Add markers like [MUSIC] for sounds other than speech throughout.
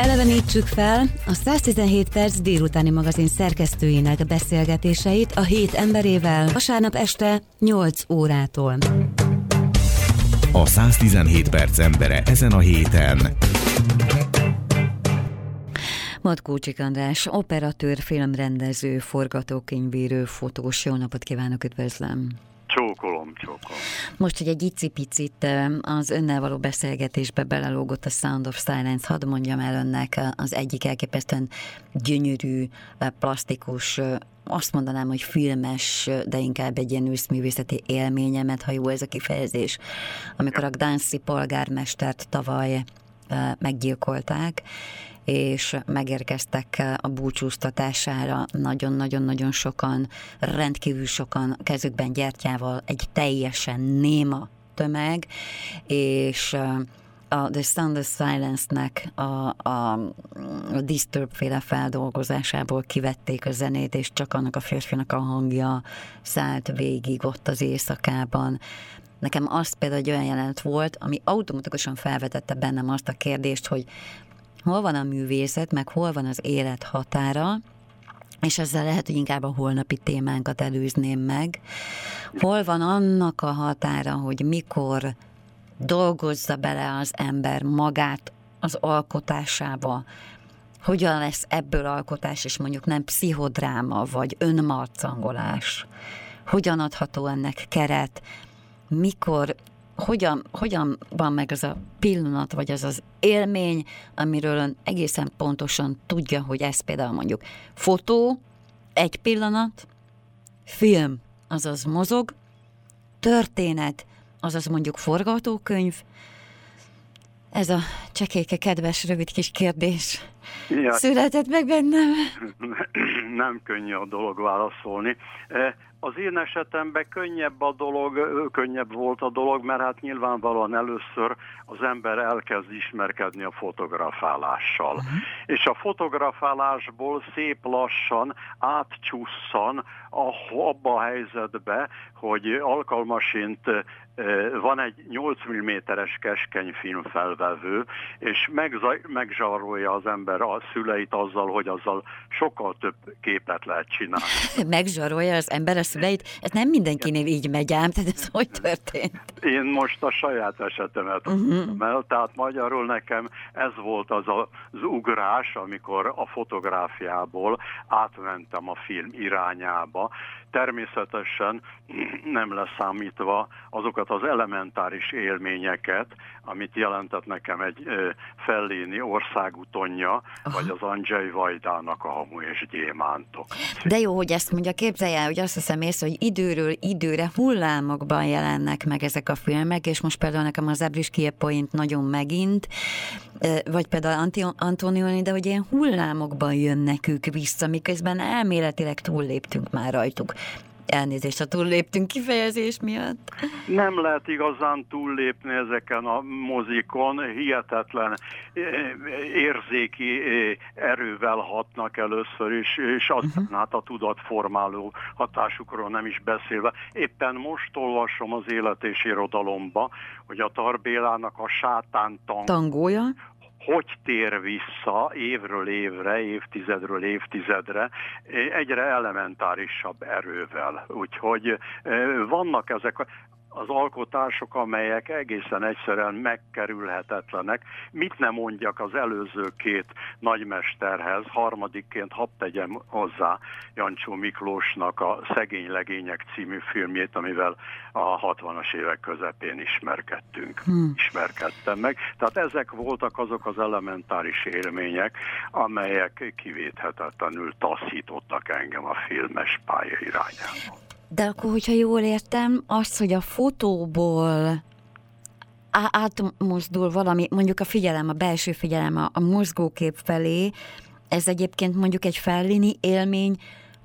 Elevenítsük fel a 117 perc délutáni magazin szerkesztőinek beszélgetéseit a hét emberével vasárnap este 8 órától. A 117 perc embere ezen a héten. Matkócsik András, operatőr, filmrendező, forgatókönyvírő, fotós. Jó napot kívánok, üdvözlöm! Csókolom, csókolom. Most, hogy egy icipicit az önnel való beszélgetésbe belelógott a Sound of Silence, hadd mondjam el önnek az egyik elképesztően gyönyörű, plastikus, azt mondanám, hogy filmes, de inkább egy ilyen őszművészeti élményemet, ha jó ez a kifejezés, amikor a Gdanszi polgármestert tavaly meggyilkolták, és megérkeztek a búcsúztatására nagyon-nagyon-nagyon sokan, rendkívül sokan kezükben gyertyával, egy teljesen néma tömeg, és a The Sound of Silence-nek a, a, a Disturb féle feldolgozásából kivették a zenét, és csak annak a férfinak a hangja szállt végig ott az éjszakában. Nekem az például egy olyan jelent volt, ami automatikusan felvetette bennem azt a kérdést, hogy hol van a művészet, meg hol van az élet határa, és ezzel lehet, hogy inkább a holnapi témánkat előzném meg. Hol van annak a határa, hogy mikor dolgozza bele az ember magát az alkotásába, hogyan lesz ebből alkotás, és mondjuk nem pszichodráma, vagy önmarcangolás, hogyan adható ennek keret, mikor hogyan, hogyan van meg az a pillanat, vagy az az élmény, amiről ön egészen pontosan tudja, hogy ez például mondjuk fotó, egy pillanat, film, azaz mozog, történet, azaz mondjuk forgatókönyv. Ez a csekéke kedves, rövid kis kérdés ja. született meg bennem. Nem könnyű a dolog válaszolni. Az én esetemben könnyebb a dolog, könnyebb volt a dolog, mert hát nyilvánvalóan először az ember elkezd ismerkedni a fotografálással. Uh-huh. És a fotografálásból szép lassan átcsusszan a, abba a helyzetbe, hogy alkalmasint van egy 8 mm-es keskeny filmfelvevő, és megzsarolja az ember a szüleit azzal, hogy azzal sokkal több képet lehet csinálni. Megzsarolja az ember a szüleit? Ez nem mindenkinél így megy ám, tehát ez hogy történt? Én most a saját esetemet uh-huh. mert tehát magyarul nekem ez volt az a, az ugrás, amikor a fotográfiából átmentem a film irányába, természetesen [CLEARS THROAT] nem leszámítva azokat az elementáris élményeket, amit jelentett nekem egy felléni országutonja, vagy az Andrzej Vajdának a Hamu és Gyémántok. De jó, hogy ezt mondja, képzelj el, hogy azt hiszem észre, hogy időről időre hullámokban jelennek meg ezek a filmek, és most például nekem az Ebris Point nagyon megint, vagy például Antonioni, de hogy ilyen hullámokban jönnek ők vissza, miközben elméletileg túlléptünk már rajtuk. Elnézést, ha túlléptünk kifejezés miatt. Nem lehet igazán túllépni ezeken a mozikon, hihetetlen eh, érzéki eh, erővel hatnak először is, és aztán uh-huh. hát a tudatformáló hatásukról nem is beszélve. Éppen most olvasom az élet és irodalomba, hogy a Tarbélának a sátán tang- tangója hogy tér vissza évről évre, évtizedről évtizedre egyre elementárisabb erővel. Úgyhogy vannak ezek, az alkotások, amelyek egészen egyszerűen megkerülhetetlenek. Mit nem mondjak az előző két nagymesterhez, harmadikként hadd tegyem hozzá Jancsó Miklósnak a Szegény Legények című filmjét, amivel a 60-as évek közepén ismerkedtünk, hmm. ismerkedtem meg. Tehát ezek voltak azok az elementáris élmények, amelyek kivéthetetlenül taszítottak engem a filmes pálya irányába. De akkor, hogyha jól értem, az, hogy a fotóból átmozdul valami, mondjuk a figyelem, a belső figyelem, a, a mozgókép felé, ez egyébként mondjuk egy fellini élmény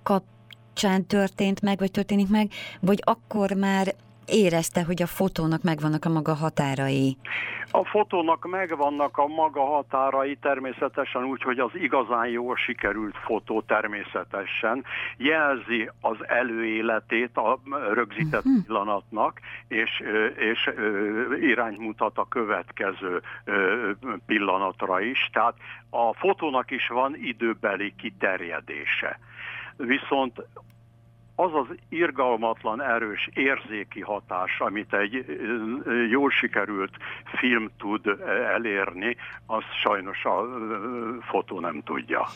kapcsán történt meg, vagy történik meg, vagy akkor már érezte, hogy a fotónak megvannak a maga határai? A fotónak megvannak a maga határai természetesen úgy, hogy az igazán jól sikerült fotó természetesen jelzi az előéletét a rögzített uh-huh. pillanatnak, és, és irányt mutat a következő pillanatra is. Tehát a fotónak is van időbeli kiterjedése. Viszont az az irgalmatlan, erős érzéki hatás, amit egy jól sikerült film tud elérni, az sajnos a fotó nem tudja.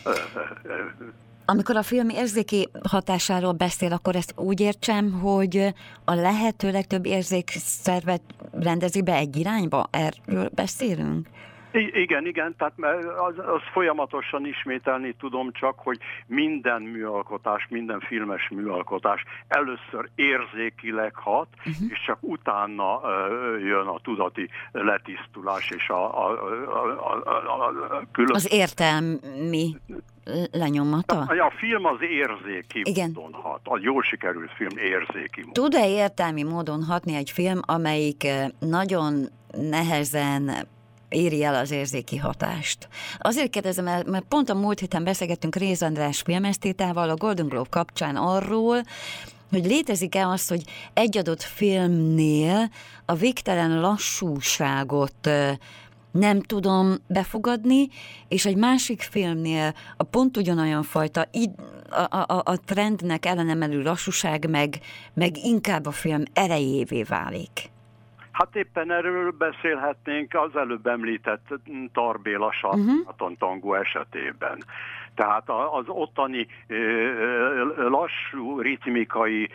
Amikor a film érzéki hatásáról beszél, akkor ezt úgy értsem, hogy a lehető legtöbb érzékszervet rendezi be egy irányba? Erről beszélünk? I- igen, igen, tehát az, az folyamatosan ismételni tudom csak, hogy minden műalkotás, minden filmes műalkotás először érzékileg hat, uh-huh. és csak utána uh, jön a tudati letisztulás és a, a, a, a, a, a külön... Az értelmi lenyomata? A, a film az érzéki Igen. módon hat. A jól sikerült film érzéki módon. Tud-e értelmi módon hatni egy film, amelyik nagyon nehezen éri el az érzéki hatást. Azért kérdezem el, mert pont a múlt héten beszélgettünk Réz András filmesztétával a Golden Globe kapcsán arról, hogy létezik-e az, hogy egy adott filmnél a végtelen lassúságot nem tudom befogadni, és egy másik filmnél a pont ugyanolyan fajta a, a, a trendnek ellenemelő lassúság meg, meg inkább a film erejévé válik. Hát éppen erről beszélhetnénk az előbb említett Tarbéla uh-huh. tangó esetében. Tehát az ottani lassú ritmikai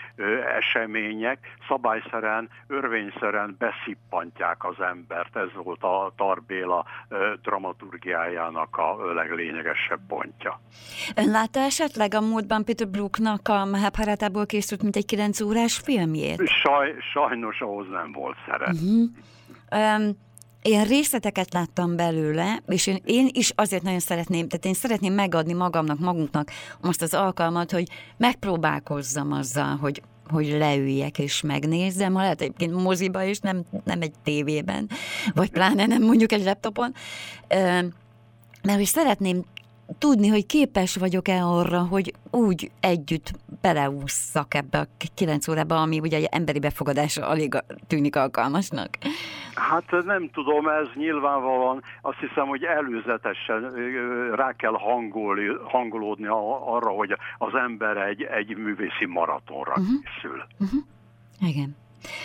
események szabályszeren, örvényszeren beszippantják az embert. Ez volt a Tarbéla dramaturgiájának a leglényegesebb pontja. Ön látta esetleg a múltban Peter Brooknak a Mahabharatából készült, mint egy 9 órás filmjét? Saj, sajnos ahhoz nem volt szeret. Uh-huh. Um, én részleteket láttam belőle, és én, én is azért nagyon szeretném, tehát én szeretném megadni magamnak, magunknak azt az alkalmat, hogy megpróbálkozzam azzal, hogy hogy leüljek és megnézzem, ha lehet egyébként moziba és nem, nem egy tévében, vagy pláne nem mondjuk egy laptopon, mert hogy szeretném tudni, hogy képes vagyok-e arra, hogy úgy együtt beleússzak ebbe a kilenc órába, ami ugye egy emberi befogadásra alig tűnik alkalmasnak. Hát nem tudom, ez nyilvánvalóan azt hiszem, hogy előzetesen rá kell hangolni, hangolódni arra, hogy az ember egy, egy művészi maratonra uh-huh. készül. Uh-huh. Igen.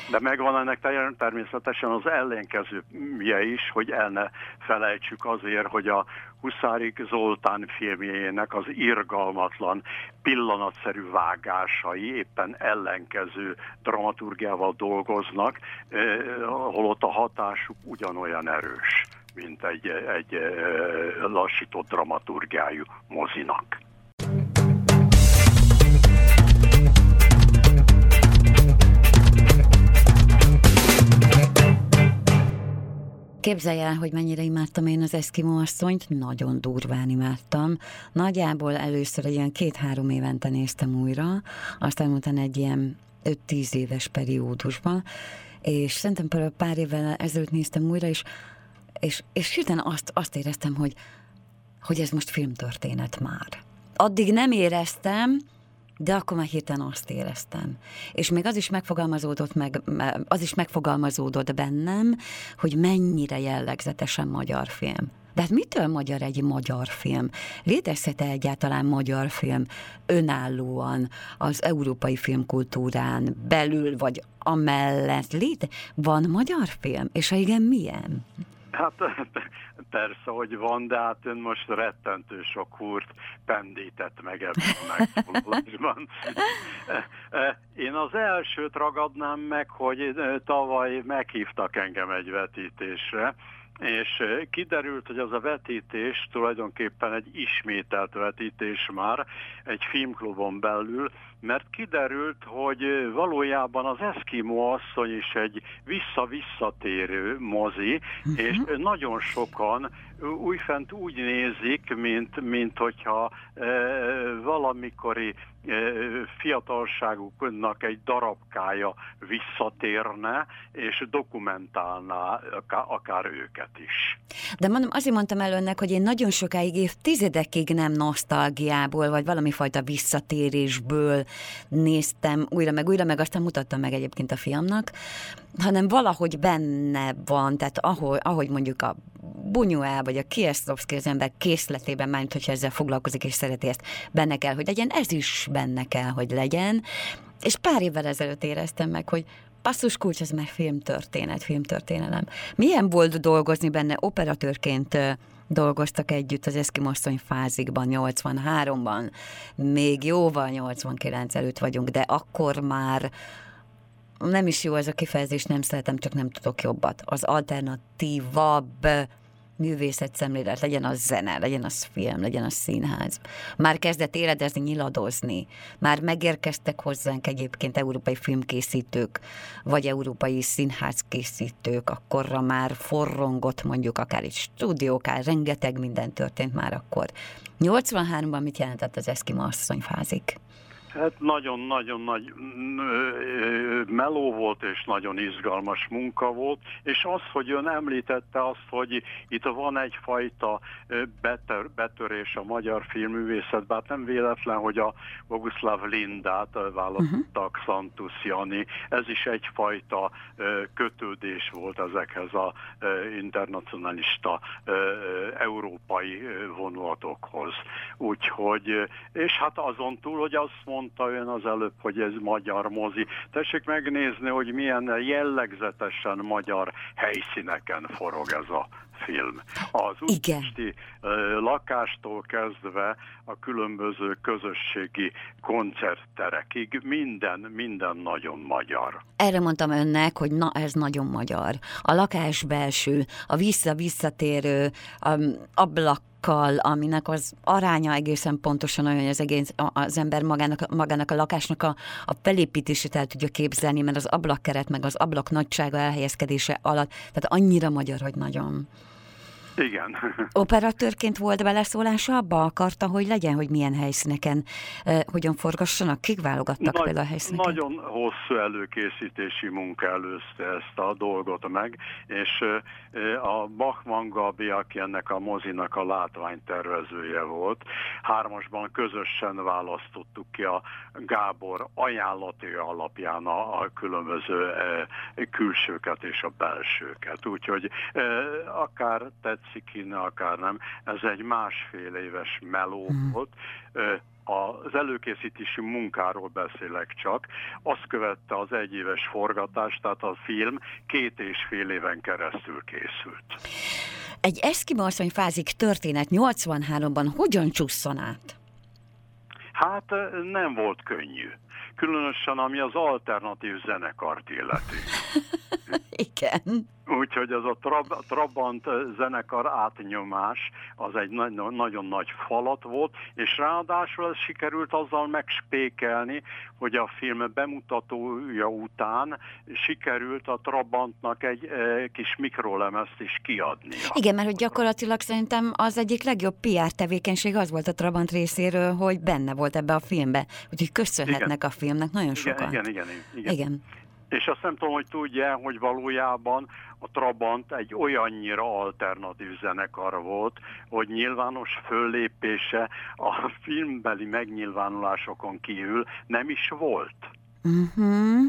De megvan ennek természetesen az ellenkezője is, hogy el ne felejtsük azért, hogy a Huszárik Zoltán filmjének az irgalmatlan, pillanatszerű vágásai éppen ellenkező dramaturgiával dolgoznak, eh, holott a hatásuk ugyanolyan erős, mint egy, egy eh, lassított dramaturgiájú mozinak. Képzelj el, hogy mennyire imádtam én az Eskimo asszonyt, nagyon durván imádtam. Nagyjából először egy ilyen két-három évente néztem újra, aztán utána egy ilyen 5-10 éves periódusban, és szerintem pár évvel ezelőtt néztem újra, és, és, és hirtelen azt, azt éreztem, hogy, hogy ez most filmtörténet már. Addig nem éreztem, de akkor már hirtelen azt éreztem. És még az is megfogalmazódott meg, az is megfogalmazódott bennem, hogy mennyire jellegzetesen magyar film. De hát mitől magyar egy magyar film? Létezhet-e egyáltalán magyar film önállóan az európai filmkultúrán belül, vagy amellett? Léte? Van magyar film? És ha igen, milyen? Hát [LAUGHS] persze, hogy van, de hát ön most rettentő sok húrt pendített meg ebben a megszólalásban. [LAUGHS] Én az elsőt ragadnám meg, hogy tavaly meghívtak engem egy vetítésre, és kiderült, hogy az a vetítés tulajdonképpen egy ismételt vetítés már egy filmklubon belül, mert kiderült, hogy valójában az Eskimo asszony is egy vissza-visszatérő mozi, uh-huh. és nagyon sokan újfent úgy nézik, mint, mint hogyha valamikori fiatalságuknak egy darabkája visszatérne, és dokumentálná akár őket is. De mondom, azért mondtam el önnek, hogy én nagyon sokáig, évtizedekig nem nosztalgiából, vagy valami fajta visszatérésből néztem újra meg újra, meg aztán mutattam meg egyébként a fiamnak, hanem valahogy benne van, tehát ahogy, ahogy mondjuk a Bunyuel vagy a Kieszlovszki az ember készletében, már hogyha ezzel foglalkozik és szereti ezt, benne kell, hogy legyen, ez is benne kell, hogy legyen. És pár évvel ezelőtt éreztem meg, hogy passzus kulcs, ez már filmtörténet, filmtörténelem. Milyen volt dolgozni benne operatőrként dolgoztak együtt az Eszkimoszony fázikban 83-ban, még jóval 89 előtt vagyunk, de akkor már nem is jó ez a kifejezés, nem szeretem, csak nem tudok jobbat. Az alternatívabb művészet szemlélet, legyen az zene, legyen az film, legyen az színház. Már kezdett éledezni, nyiladozni. Már megérkeztek hozzánk egyébként európai filmkészítők, vagy európai színházkészítők, akkorra már forrongott mondjuk akár egy stúdiókár, rengeteg minden történt már akkor. 83-ban mit jelentett az Eszkima asszonyfázik? Hát nagyon-nagyon nagy meló volt, és nagyon izgalmas munka volt, és az, hogy ön említette azt, hogy itt van egyfajta betör, betörés a magyar filmművészetben, hát nem véletlen, hogy a Boguslav Lindát választottak uh-huh. Santus Jani, ez is egyfajta kötődés volt ezekhez a internacionalista európai vonulatokhoz. Úgyhogy, és hát azon túl, hogy azt mondta, mondta ön az előbb, hogy ez magyar mozi. Tessék megnézni, hogy milyen jellegzetesen magyar helyszíneken forog ez a film. Az úti lakástól kezdve a különböző közösségi koncertterekig minden, minden nagyon magyar. Erre mondtam önnek, hogy na ez nagyon magyar. A lakás belső, a vissza-visszatérő ablak aminek az aránya egészen pontosan olyan, hogy az, egész, az ember magának, magának a lakásnak a, a felépítését el tudja képzelni, mert az ablakkeret, meg az ablak nagysága elhelyezkedése alatt, tehát annyira magyar, hogy nagyon. Igen. [LAUGHS] Operatőrként volt beleszólása abba? Akarta, hogy legyen, hogy milyen helyszíneken, eh, hogyan forgassanak? Kik válogattak Nagy, például a helyszíneket? Nagyon hosszú előkészítési munka előzte ezt a dolgot meg, és eh, a Bachmann Gabi, aki ennek a mozinak a látványtervezője volt, hármasban közösen választottuk ki a Gábor ajánlati alapján a, a különböző eh, külsőket és a belsőket. Úgyhogy akár tetsz innen, akár nem. Ez egy másfél éves meló hmm. volt. Az előkészítési munkáról beszélek csak. Azt követte az egyéves forgatás, tehát a film két és fél éven keresztül készült. Egy eszkimasszony fázik történet 83-ban hogyan csusszon át? Hát nem volt könnyű. Különösen ami az alternatív zenekart illeti. [LAUGHS] Igen. Úgyhogy az a Trab- Trabant zenekar átnyomás az egy nagyon, nagyon nagy falat volt, és ráadásul ez sikerült azzal megspékelni, hogy a film bemutatója után sikerült a Trabantnak egy e, kis mikrolemezt is kiadni. Igen, mert hogy gyakorlatilag szerintem az egyik legjobb PR tevékenység az volt a Trabant részéről, hogy benne volt ebbe a filmbe. Úgyhogy köszönhetnek igen. a filmnek nagyon sokan. Igen, igen, igen. igen. És azt nem tudom, hogy tudja, hogy valójában a Trabant egy olyannyira alternatív zenekar volt, hogy nyilvános föllépése a filmbeli megnyilvánulásokon kívül nem is volt. Uh-huh.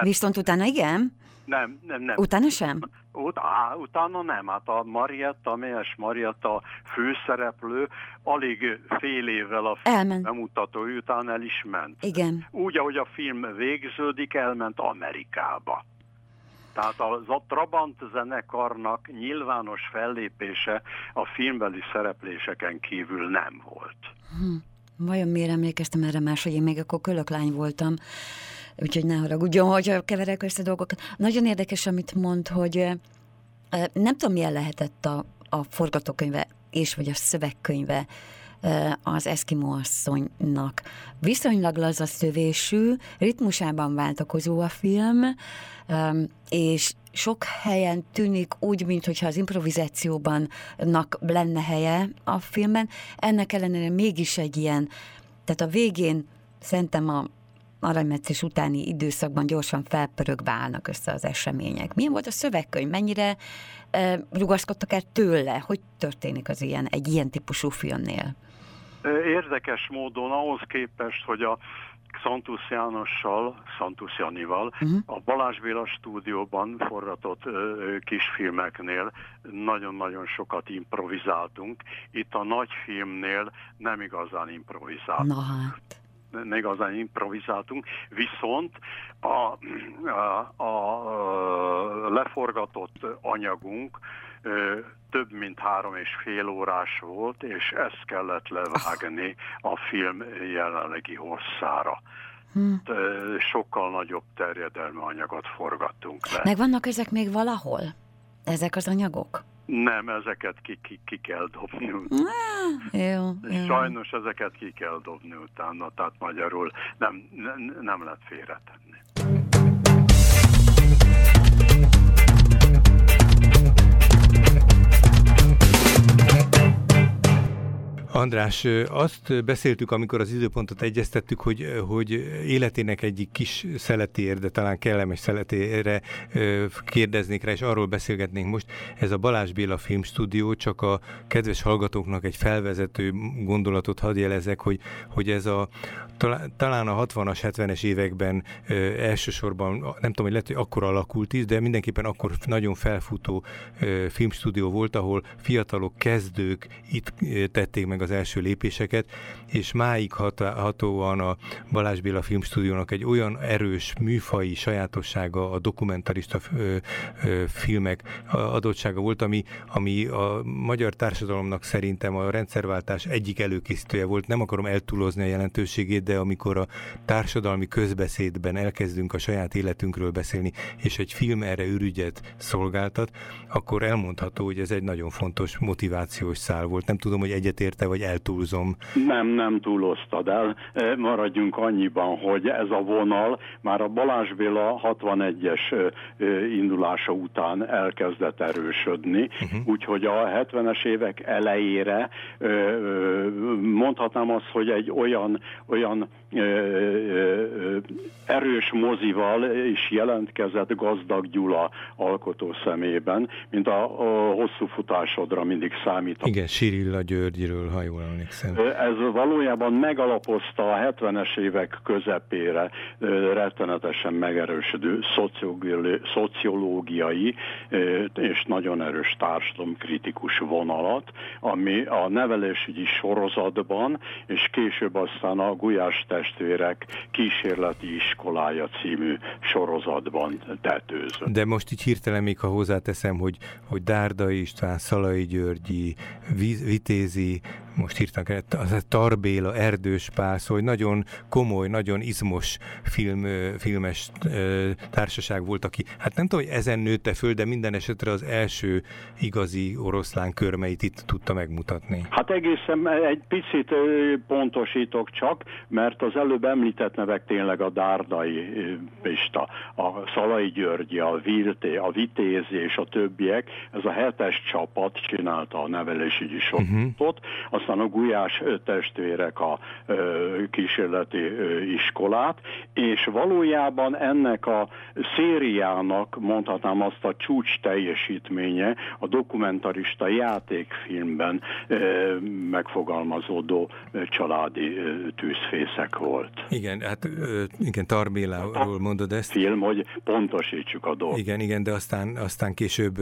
Viszont utána igen? Nem, nem, nem. Utána sem? Ut- á, utána nem. Hát a Marietta, Méhes Marietta főszereplő alig fél évvel a film bemutató után el is ment. Igen. Úgy, ahogy a film végződik, elment Amerikába. Tehát a Trabant zenekarnak nyilvános fellépése a filmbeli szerepléseken kívül nem volt. Hm. Vajon miért emlékeztem erre más, hogy én még akkor kölöklány voltam, úgyhogy ne haragudjon, hogy keverek össze dolgokat. Nagyon érdekes, amit mond, hogy nem tudom, milyen lehetett a, a forgatókönyve és vagy a szövegkönyve az Eszkimó asszonynak. Viszonylag laza szövésű, ritmusában váltakozó a film, és sok helyen tűnik úgy, mintha az improvizációban lenne helye a filmben, ennek ellenére mégis egy ilyen, tehát a végén szerintem a aranymetszés utáni időszakban gyorsan felpörögve állnak össze az események. Milyen volt a szövegkönyv? Mennyire e, rugaszkodtak el tőle? Hogy történik az ilyen, egy ilyen típusú filmnél? Érdekes módon ahhoz képest, hogy a Szantusz Jánossal, Szantusz Janival uh-huh. a Balázs Béla stúdióban forgatott ö, kisfilmeknél nagyon-nagyon sokat improvizáltunk. Itt a nagy filmnél nem igazán improvizáltunk. Na hát nem igazán improvizáltunk, viszont a, a, a, a leforgatott anyagunk több mint három és fél órás volt, és ezt kellett levágni a film jelenlegi hosszára. Hmm. Sokkal nagyobb terjedelmi anyagot forgattunk le. Meg vannak ezek még valahol? Ezek az anyagok? Nem, ezeket ki, ki, ki kell dobni. Ah, jó, jó. Sajnos ezeket ki kell dobni utána, tehát magyarul nem, nem, nem lehet félretenni. András, azt beszéltük, amikor az időpontot egyeztettük, hogy, hogy életének egyik kis szeletér, de talán kellemes szeletére kérdeznék rá, és arról beszélgetnénk most. Ez a Balázs Béla Filmstúdió, csak a kedves hallgatóknak egy felvezető gondolatot hadd jelezek, hogy, hogy ez a talán a 60-as, 70-es években elsősorban, nem tudom, hogy lehet, hogy akkor alakult is, de mindenképpen akkor nagyon felfutó filmstúdió volt, ahol fiatalok, kezdők itt tették meg az első lépéseket, és máig hat, hatóan a Balázs Béla Filmstúdiónak egy olyan erős műfai sajátossága, a dokumentarista filmek adottsága volt, ami, ami a magyar társadalomnak szerintem a rendszerváltás egyik előkészítője volt. Nem akarom eltúlozni a jelentőségét, de amikor a társadalmi közbeszédben elkezdünk a saját életünkről beszélni, és egy film erre ürügyet szolgáltat, akkor elmondható, hogy ez egy nagyon fontos motivációs szál volt. Nem tudom, hogy egyetérte, vagy eltúlzom. Nem, nem túloztad el. E, maradjunk annyiban, hogy ez a vonal már a Balázs Béla 61-es e, e, indulása után elkezdett erősödni, uh-huh. úgyhogy a 70-es évek elejére mondhatnám azt, hogy egy olyan, olyan erős mozival is jelentkezett gazdag Gyula alkotó szemében, mint a, a hosszú futásodra mindig számít. Igen, Sirilla Györgyiről, ha jól emlékszem. Ez valójában megalapozta a 70-es évek közepére rettenetesen megerősödő szociológiai és nagyon erős társadalomkritikus vonalat, ami a nevelésügyi sorozatban, és később aztán a Gulyás testvérek kísérleti iskolája című sorozatban tetőzött. De most így hirtelen még, ha hozzáteszem, hogy, hogy Dárda István, Szalai Györgyi, Vitézi, most írtam az Tarbéla, Erdős Pál, szóval nagyon komoly, nagyon izmos film, filmes társaság volt, aki, hát nem tudom, hogy ezen nőtte föl, de minden esetre az első igazi oroszlán körmeit itt tudta megmutatni. Hát egészen egy picit pontosítok csak, mert az előbb említett nevek tényleg a Dárdai Pista, a Szalai Györgyi, a Vilté, a Vitézi és a többiek, ez a hetes csapat csinálta a nevelésügyi sorozatot, uh-huh. Aztán a Gulyás testvérek a kísérleti iskolát, és valójában ennek a szériának mondhatnám azt a csúcs teljesítménye a dokumentarista játékfilmben megfogalmazódó családi tűzfészek volt. Igen, hát igen, Tarbéláról mondod ezt. Film, hogy pontosítsuk a dolgot. Igen, igen, de aztán, aztán később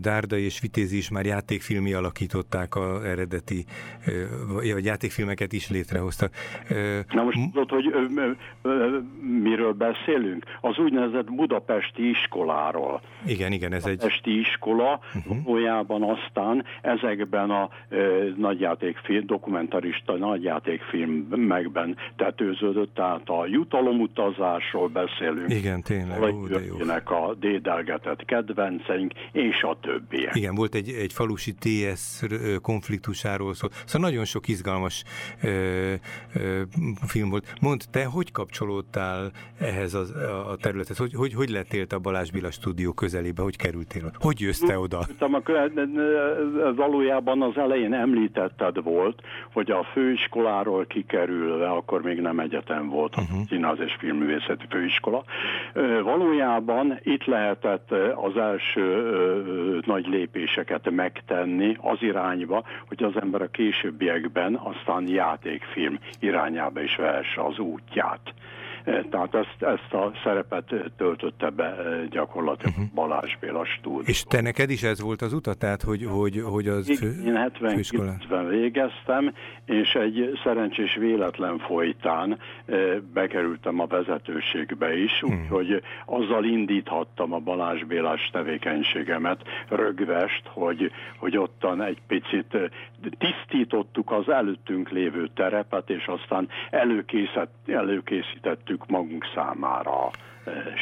Dárda és Vitézi is már játékfilmi alakították a eredeti, vagy játékfilmeket is létrehoztak. Na most tudod, hogy miről beszélünk? Az úgynevezett budapesti iskoláról. Igen, igen, ez egy... Budapesti iskola uh-huh. valójában aztán ezekben a nagyjátékfilm, dokumentarista nagyjátékfilmekben tetőződött, tehát a jutalomutazásról beszélünk. Igen, tényleg. Ó, a dédelgetett kedvenceink, és a többiek. Igen, volt egy, egy falusi TS konfliktusáról iskoláról szól. Szóval nagyon sok izgalmas ö, ö, film volt. Mondd, te hogy kapcsolódtál ehhez az, a területhez? Hogy, hogy, hogy lettél te a Balázs Béla stúdió közelébe? Hogy kerültél ott? Hogy jössz te oda? Valójában az elején említetted volt, hogy a főiskoláról kikerülve, akkor még nem egyetem volt a uh-huh. Színház és Filmművészeti Főiskola. Valójában itt lehetett az első nagy lépéseket megtenni az irányba, hogy az ember a későbbiekben aztán játékfilm irányába is vehesse az útját. Tehát ezt, ezt a szerepet töltötte be gyakorlatilag uh-huh. Balázs Béla stúdió. És te neked is ez volt az utat? Tehát, hogy, hogy, hogy az fő, Én 79-ben végeztem, és egy szerencsés véletlen folytán bekerültem a vezetőségbe is, uh-huh. úgyhogy azzal indíthattam a Balázs Bélás tevékenységemet rögvest, hogy, hogy ottan egy picit tisztítottuk az előttünk lévő terepet, és aztán előkészítettük magunk számára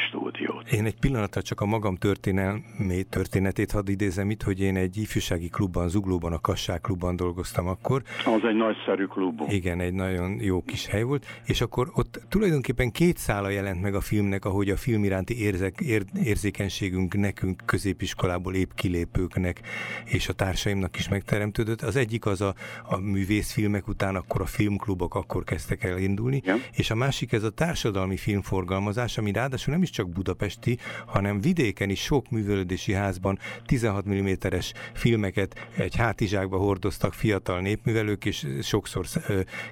stúdiót. Én egy pillanatra csak a magam történelmét, történetét hadd idézem itt, hogy én egy ifjúsági klubban, Zuglóban, a Kassák klubban dolgoztam akkor. Az egy nagyszerű klub. Igen, egy nagyon jó kis hely volt, és akkor ott tulajdonképpen két szála jelent meg a filmnek, ahogy a film iránti érzek, ér, érzékenységünk nekünk középiskolából épp kilépőknek és a társaimnak is megteremtődött. Az egyik az a, a művészfilmek után, akkor a filmklubok akkor kezdtek el indulni, Igen. és a másik ez a társadalmi filmforgalmazás, ami ráadásul ráadásul nem is csak budapesti, hanem vidéken is sok művelődési házban 16 mm-es filmeket egy hátizsákba hordoztak fiatal népművelők, és sokszor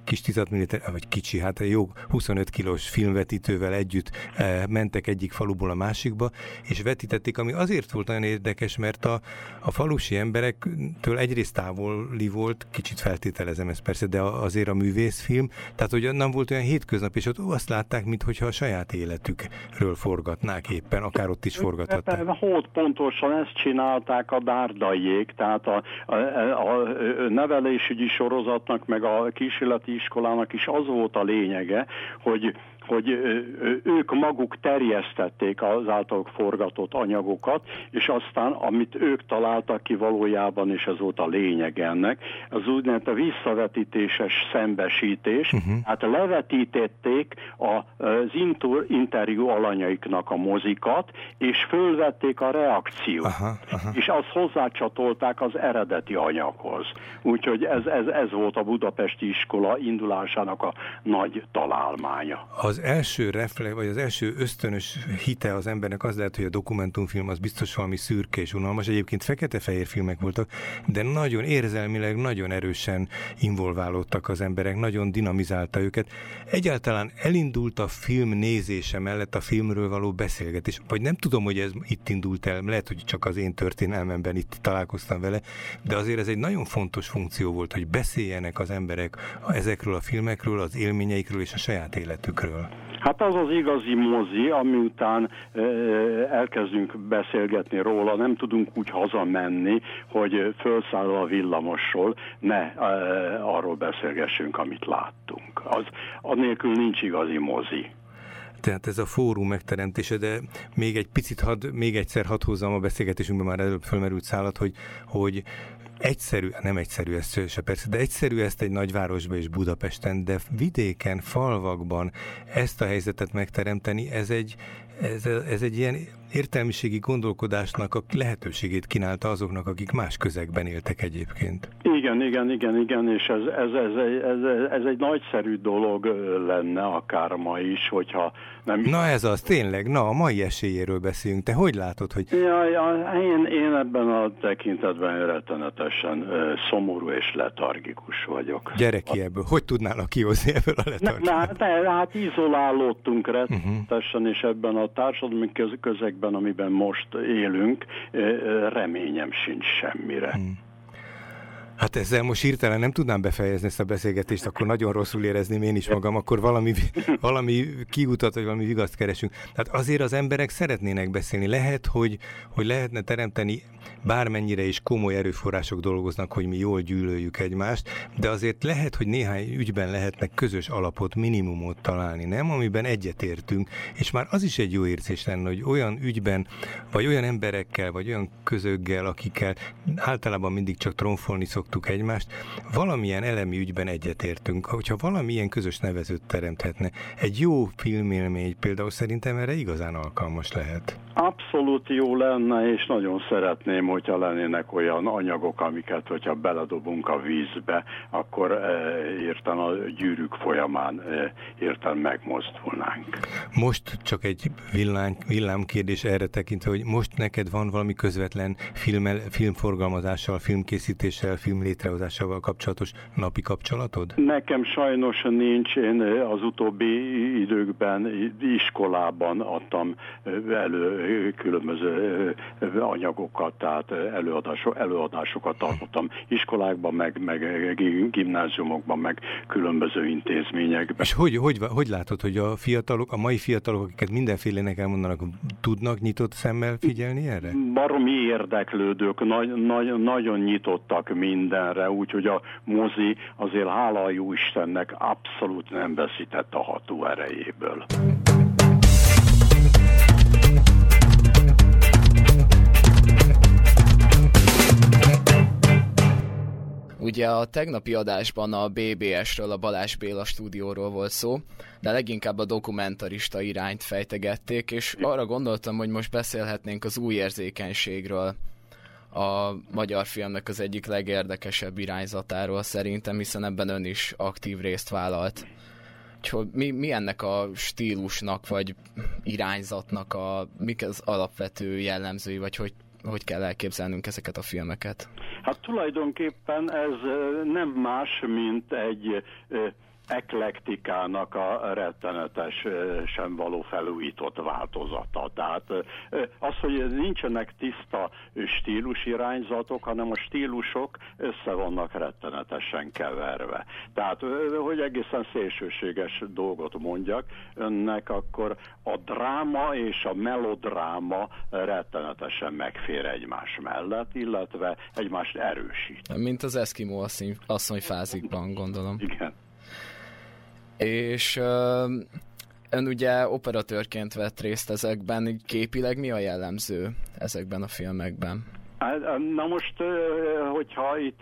kis 16 mm, vagy kicsi, hát jó 25 kilós filmvetítővel együtt mentek egyik faluból a másikba, és vetítették, ami azért volt nagyon érdekes, mert a, a falusi emberektől egyrészt távoli volt, kicsit feltételezem ezt persze, de azért a művészfilm, tehát hogy nem volt olyan hétköznap, és ott azt látták, mintha a saját életük ről forgatnák éppen, akár ott is forgathatták. Hót pontosan ezt csinálták a dárdaiék, tehát a, a, a nevelésügyi sorozatnak, meg a kísérleti iskolának is az volt a lényege, hogy hogy ők maguk terjesztették az általuk forgatott anyagokat, és aztán, amit ők találtak ki valójában, és ez volt a lényeg ennek, az úgynevezett visszavetítéses szembesítés, uh-huh. hát levetítették az interjú alanyaiknak a mozikat, és fölvették a reakciót, aha, aha. és azt hozzácsatolták az eredeti anyaghoz. Úgyhogy ez, ez, ez volt a budapesti iskola indulásának a nagy találmánya. Az az első reflex, vagy az első ösztönös hite az embernek az lehet, hogy a dokumentumfilm az biztos valami szürke és unalmas. Egyébként fekete-fehér filmek voltak, de nagyon érzelmileg, nagyon erősen involválódtak az emberek, nagyon dinamizálta őket. Egyáltalán elindult a film nézése mellett a filmről való beszélgetés, vagy nem tudom, hogy ez itt indult el, lehet, hogy csak az én történelmemben itt találkoztam vele, de azért ez egy nagyon fontos funkció volt, hogy beszéljenek az emberek ezekről a filmekről, az élményeikről és a saját életükről. Hát az az igazi mozi, ami után e, elkezdünk beszélgetni róla, nem tudunk úgy hazamenni, hogy felszáll a villamosról, ne arról beszélgessünk, amit láttunk. Az, annélkül nincs igazi mozi. Tehát ez a fórum megteremtése, de még egy picit had, még egyszer hadd hozzam a beszélgetésünkben már előbb fölmerült szállat, hogy, hogy egyszerű, nem egyszerű ez se persze, de egyszerű ezt egy nagyvárosban és Budapesten, de vidéken, falvakban ezt a helyzetet megteremteni, ez egy, ez, ez egy ilyen értelmiségi gondolkodásnak a lehetőségét kínálta azoknak, akik más közegben éltek egyébként. Igen, igen, igen, igen, és ez, ez, ez, ez, ez egy nagyszerű dolog lenne akár ma is, hogyha nem... Na ez az, tényleg, na a mai esélyéről beszélünk. Te hogy látod, hogy... Ja, ja én, én ebben a tekintetben rettenetesen szomorú és letargikus vagyok. Gyere ki ebből, hogy tudnál kihozni ebből a letargikusból? Ne, ne, hát izolálódtunk rettenetesen, uh-huh. és ebben a társadalmi közeg években, amiben most élünk, reményem sincs semmire. Hmm. Hát ezzel most hirtelen nem tudnám befejezni ezt a beszélgetést, akkor nagyon rosszul érezném én is magam, akkor valami, valami kiutat, vagy valami vigaszt keresünk. Tehát azért az emberek szeretnének beszélni. Lehet, hogy, hogy lehetne teremteni, bármennyire is komoly erőforrások dolgoznak, hogy mi jól gyűlöljük egymást, de azért lehet, hogy néhány ügyben lehetnek közös alapot, minimumot találni, nem? Amiben egyetértünk, és már az is egy jó érzés lenne, hogy olyan ügyben, vagy olyan emberekkel, vagy olyan közöggel, akikkel általában mindig csak tronfolni szok, szoktuk egymást, valamilyen elemi ügyben egyetértünk. Hogyha valamilyen közös nevezőt teremthetne, egy jó filmélmény például szerintem erre igazán alkalmas lehet. Abszolút jó lenne, és nagyon szeretném, hogyha lennének olyan anyagok, amiket, hogyha beledobunk a vízbe, akkor e, érten a gyűrűk folyamán e, érten megmozdulnánk. Most csak egy villám, villámkérdés erre tekintve, hogy most neked van valami közvetlen filmel, filmforgalmazással, filmkészítéssel, film létrehozásával kapcsolatos napi kapcsolatod? Nekem sajnos nincs. Én az utóbbi időkben iskolában adtam elő különböző anyagokat, tehát előadások, előadásokat tartottam iskolákban, meg, meg gimnáziumokban, meg különböző intézményekben. És hogy, hogy, hogy látod, hogy a fiatalok, a mai fiatalok, akiket mindenfélenek elmondanak, tudnak nyitott szemmel figyelni erre? Baromi érdeklődők, nagy, nagy, nagyon nyitottak mindenre, úgyhogy a mozi azért hála jó Istennek abszolút nem veszített a ható erejéből. Ugye a tegnapi adásban a BBS-ről, a Balázs Béla stúdióról volt szó, de leginkább a dokumentarista irányt fejtegették, és arra gondoltam, hogy most beszélhetnénk az új érzékenységről, a magyar filmnek az egyik legérdekesebb irányzatáról szerintem, hiszen ebben ön is aktív részt vállalt. Úgyhogy mi, mi ennek a stílusnak, vagy irányzatnak a, mik az alapvető jellemzői, vagy hogy hogy kell elképzelnünk ezeket a filmeket? Hát tulajdonképpen ez nem más, mint egy eklektikának a rettenetesen való felújított változata. Tehát az, hogy nincsenek tiszta stílusirányzatok, hanem a stílusok össze vannak rettenetesen keverve. Tehát, hogy egészen szélsőséges dolgot mondjak önnek, akkor a dráma és a melodráma rettenetesen megfér egymás mellett, illetve egymást erősít. Mint az Eskimo asszony fázikban, gondolom. Igen. És ön ugye operatőrként vett részt ezekben, képileg mi a jellemző ezekben a filmekben? Na most, hogyha itt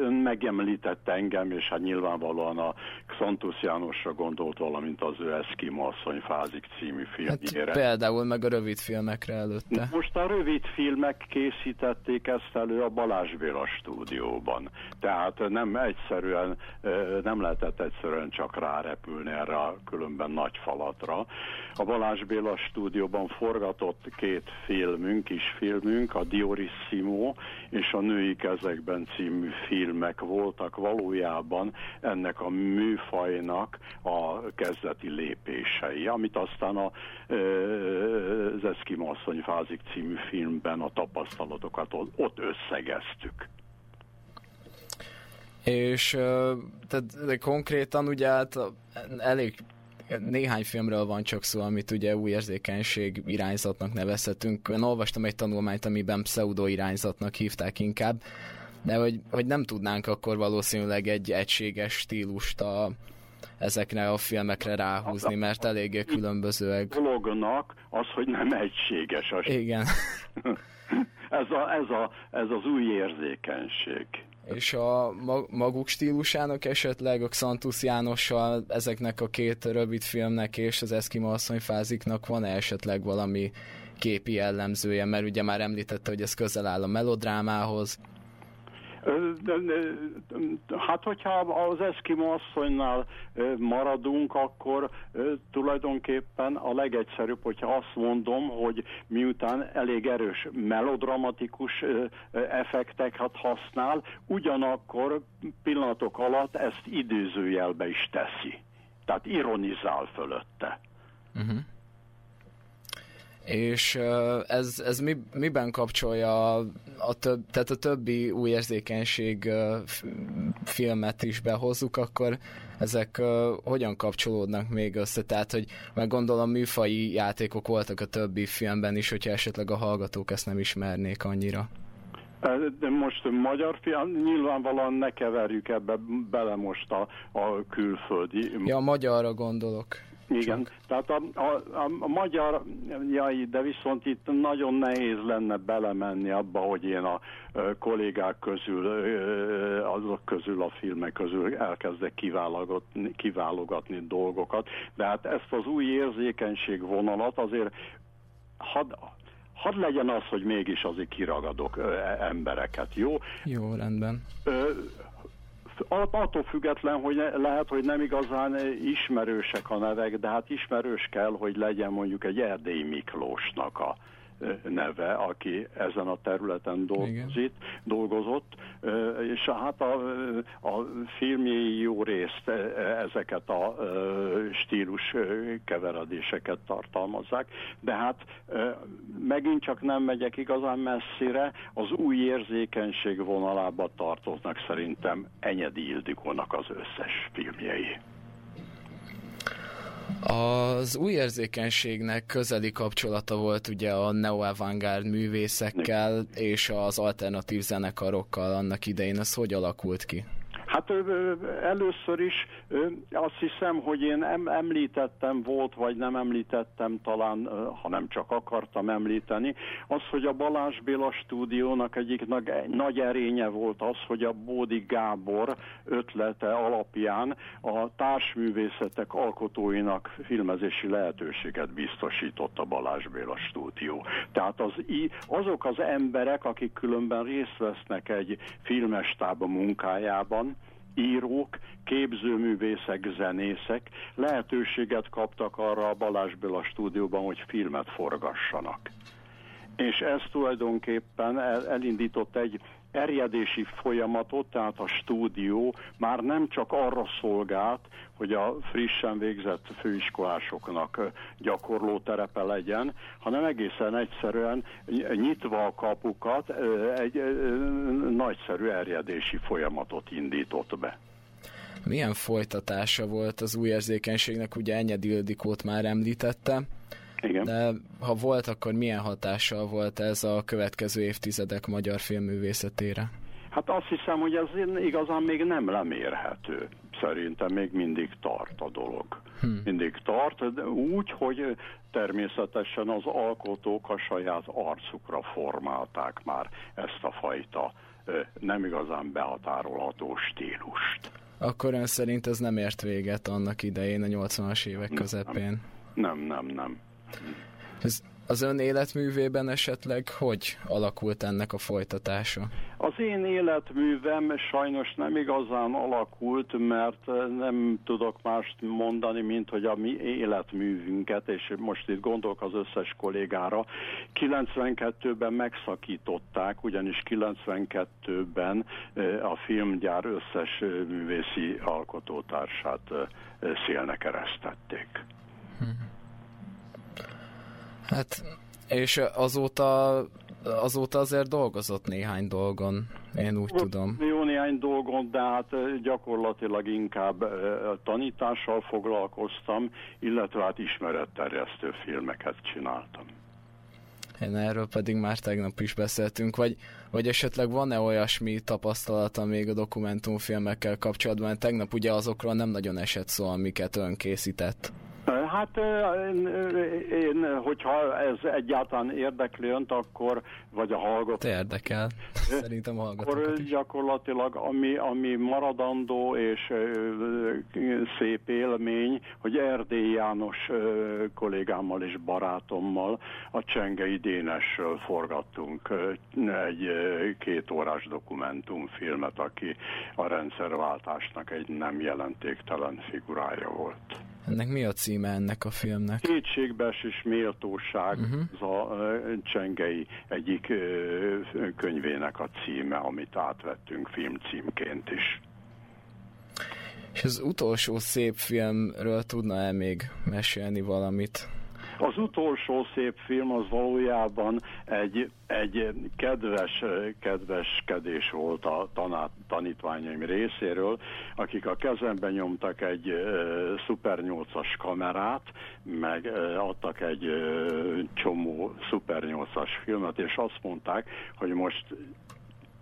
ön megemlített engem, és hát nyilvánvalóan a Xantus Jánosra gondolt, valamint az ő Eszkimo asszony Fázik című filmjére. Hát például meg a rövid filmekre előtte. Most a rövid filmek készítették ezt elő a Balázs Béla stúdióban. Tehát nem egyszerűen, nem lehetett egyszerűen csak rárepülni erre a különben nagy falatra. A Balázs Béla stúdióban forgatott két filmünk, kis filmünk, a Diori Carissimo és a Női kezekben című filmek voltak valójában ennek a műfajnak a kezdeti lépései, amit aztán a, az Eszkimo asszony fázik című filmben a tapasztalatokat ott összegeztük. És tehát, de konkrétan ugye hát elég néhány filmről van csak szó, amit ugye új érzékenység irányzatnak nevezhetünk. Én olvastam egy tanulmányt, amiben pseudo irányzatnak hívták inkább, de hogy, hogy nem tudnánk akkor valószínűleg egy egységes stílust a, ezekre a filmekre ráhúzni, mert eléggé különbözőek. Dolognak az, hogy nem egységes. A... Igen. [LAUGHS] ez, a, ez, a, ez az új érzékenység és a maguk stílusának esetleg a Xantus Jánossal ezeknek a két rövid filmnek és az Eskimo asszonyfáziknak van -e esetleg valami képi jellemzője, mert ugye már említette, hogy ez közel áll a melodrámához. Hát, hogyha az Eskimo asszonynál maradunk, akkor tulajdonképpen a legegyszerűbb, hogyha azt mondom, hogy miután elég erős melodramatikus effekteket használ, ugyanakkor pillanatok alatt ezt időzőjelbe is teszi. Tehát ironizál fölötte. Uh-huh. És ez, ez mi, miben kapcsolja a, több, tehát a többi új érzékenység filmet is behozzuk, akkor ezek hogyan kapcsolódnak még össze? Tehát, hogy meg gondolom műfai játékok voltak a többi filmben is, hogyha esetleg a hallgatók ezt nem ismernék annyira. De most magyar film, nyilvánvalóan ne keverjük ebbe bele most a, a külföldi. Ja, magyarra gondolok. Igen, Csak. tehát a, a, a magyar, jai, de viszont itt nagyon nehéz lenne belemenni abba, hogy én a, a kollégák közül, azok közül, a filmek közül elkezdek kiválogatni, kiválogatni dolgokat, de hát ezt az új érzékenység vonalat azért had, hadd legyen az, hogy mégis azért kiragadok ö, embereket, jó? Jó, rendben. Ö, attól független, hogy lehet, hogy nem igazán ismerősek a nevek, de hát ismerős kell, hogy legyen mondjuk egy Erdélyi Miklósnak a neve, aki ezen a területen dolgozik, dolgozott, és hát a, a filmjei jó részt ezeket a stílus keveredéseket tartalmazzák, de hát megint csak nem megyek igazán messzire, az új érzékenység vonalába tartoznak szerintem Enyedi Ildikónak az összes filmjei. Az új érzékenységnek közeli kapcsolata volt ugye a neo-avantgárd művészekkel és az alternatív zenekarokkal annak idején. Ez hogy alakult ki? Hát először is azt hiszem, hogy én említettem volt, vagy nem említettem talán, ha nem csak akartam említeni, az, hogy a Balázs Béla stúdiónak egyik nagy, erénye volt az, hogy a Bódi Gábor ötlete alapján a társművészetek alkotóinak filmezési lehetőséget biztosított a Balázs Béla stúdió. Tehát az, azok az emberek, akik különben részt vesznek egy filmestába munkájában, írók, képzőművészek, zenészek lehetőséget kaptak arra a Balázs Béla stúdióban, hogy filmet forgassanak. És ez tulajdonképpen elindított egy erjedési folyamatot, tehát a stúdió már nem csak arra szolgált, hogy a frissen végzett főiskolásoknak gyakorló terepe legyen, hanem egészen egyszerűen nyitva a kapukat egy nagyszerű erjedési folyamatot indított be. Milyen folytatása volt az új érzékenységnek? Ugye Enyedi Ildikót már említette, igen. De ha volt, akkor milyen hatással volt ez a következő évtizedek magyar filmművészetére? Hát azt hiszem, hogy ez igazán még nem lemérhető. Szerintem még mindig tart a dolog. Hmm. Mindig tart, de úgy, hogy természetesen az alkotók a saját arcukra formálták már ezt a fajta nem igazán behatárolható stílust. Akkor ön szerint ez nem ért véget annak idején, a 80-as évek közepén? Nem, nem, nem. nem. Ez az ön életművében esetleg hogy alakult ennek a folytatása? Az én életművem sajnos nem igazán alakult, mert nem tudok mást mondani, mint hogy a mi életművünket, és most itt gondolok az összes kollégára, 92-ben megszakították, ugyanis 92-ben a filmgyár összes művészi alkotótársát szélnek eresztették. Hmm. Hát, és azóta, azóta azért dolgozott néhány dolgon, én úgy tudom. Jó néhány dolgon, de hát gyakorlatilag inkább tanítással foglalkoztam, illetve hát ismeretterjesztő filmeket csináltam. Én erről pedig már tegnap is beszéltünk, vagy, vagy esetleg van-e olyasmi tapasztalata még a dokumentumfilmekkel kapcsolatban? Tegnap ugye azokról nem nagyon esett szó, amiket ön készített. Hát én, hogyha ez egyáltalán érdekli önt, akkor, vagy a hallgató. Érdekel. Szerintem a Akkor is. gyakorlatilag ami, ami maradandó és szép élmény, hogy Erdély János kollégámmal és barátommal a Csengei Dénesről forgattunk egy két órás dokumentumfilmet, aki a rendszerváltásnak egy nem jelentéktelen figurája volt. Ennek mi a címe ennek a filmnek? Kétségbeesés méltóság, uh-huh. az a Csengei egyik könyvének a címe, amit átvettünk filmcímként is. És az utolsó szép filmről tudna-e még mesélni valamit? Az utolsó szép film az valójában egy, egy kedves, kedveskedés volt a tanát, tanítványaim részéről, akik a kezembe nyomtak egy uh, Super 8-as kamerát, meg uh, adtak egy uh, csomó Super 8-as filmet, és azt mondták, hogy most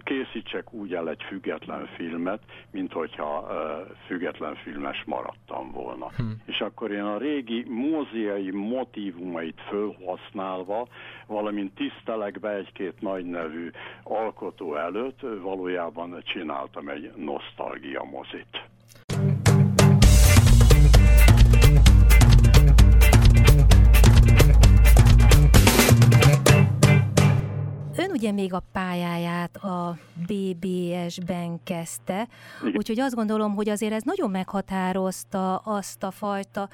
készítsek úgy el egy független filmet, mint hogyha uh, független filmes maradtam volna. Hm. És akkor én a régi móziai motivumait fölhasználva, valamint tisztelek be egy-két nagy nevű alkotó előtt, valójában csináltam egy nosztalgia mozit. Ön ugye még a pályáját a BBS-ben kezdte, úgyhogy azt gondolom, hogy azért ez nagyon meghatározta azt a fajta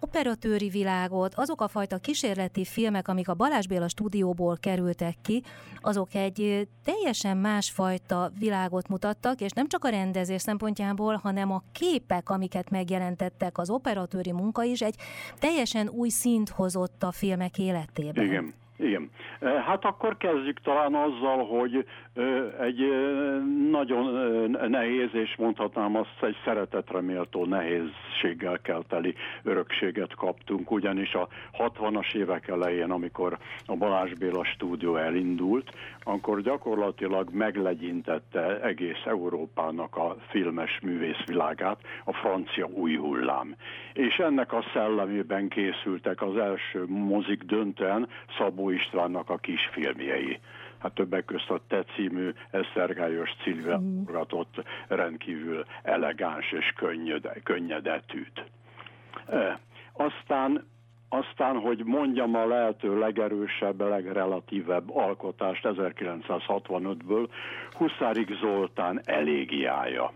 operatőri világot, azok a fajta kísérleti filmek, amik a Balázs Béla stúdióból kerültek ki, azok egy teljesen másfajta világot mutattak, és nem csak a rendezés szempontjából, hanem a képek, amiket megjelentettek, az operatőri munka is egy teljesen új szint hozott a filmek életében. Igen. Igen. Hát akkor kezdjük talán azzal, hogy egy nagyon nehéz, és mondhatnám azt, egy szeretetre méltó nehézséggel kell örökséget kaptunk, ugyanis a 60-as évek elején, amikor a Balázs Béla stúdió elindult, akkor gyakorlatilag meglegyintette egész Európának a filmes művészvilágát a francia új hullám. És ennek a szellemében készültek az első mozik döntően Szabó Istvánnak a kisfilmjei hát többek közt a Te című Esztergályos Cilve forgatott rendkívül elegáns és könnyed, könnyedetűt. E, aztán aztán, hogy mondjam a lehető legerősebb, legrelatívebb alkotást 1965-ből, Huszárik Zoltán elégiája